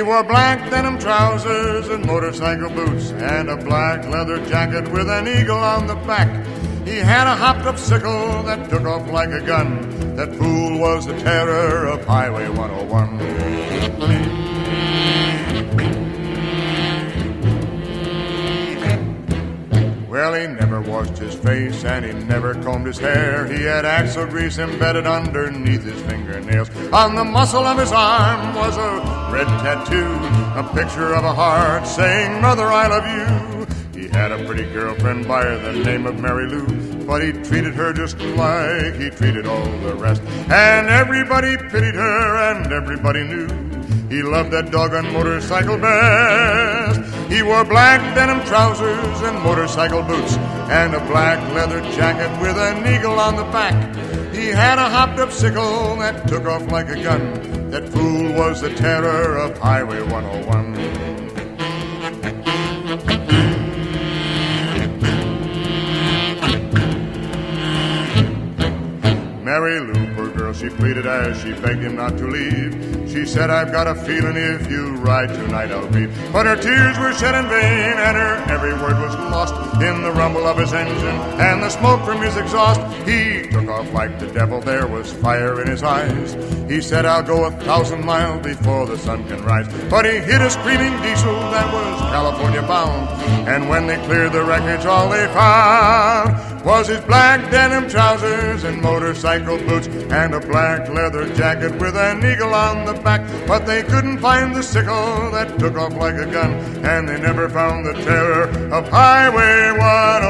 wore black denim trousers and motorcycle boots and a black leather jacket with an eagle on the back. He had a hopped up sickle that took off like a gun. That fool was the terror of Highway 101. Well, he never washed his face and he never combed his hair. He had axle grease embedded underneath his fingernails. On the muscle of his arm was a red tattoo, a picture of a heart saying, Mother, I love you. He had a pretty girlfriend by the name of Mary Lou, but he treated her just like he treated all the rest. And everybody pitied her and everybody knew he loved that dog doggone motorcycle best. He wore black denim trousers and motorcycle boots and a black leather jacket with an eagle on the back. He had a hopped up sickle that took off like a gun. That fool was the terror of Highway 101. Mary Lou, girl, she pleaded as she begged him not to leave. She said, I've got a feeling if you ride tonight I'll be. But her tears were shed in vain, and her every word was lost in the rumble of his engine and the smoke from his exhaust. He took off like the devil, there was fire in his eyes. He said, I'll go a thousand miles before the sun can rise. But he hit a screaming diesel that was California bound. And when they cleared the wreckage, all they found was his black denim trousers and motorcycle boots and a black leather jacket with an eagle on the back. But they couldn't find the sickle that took off like a gun, and they never found the terror of Highway 1.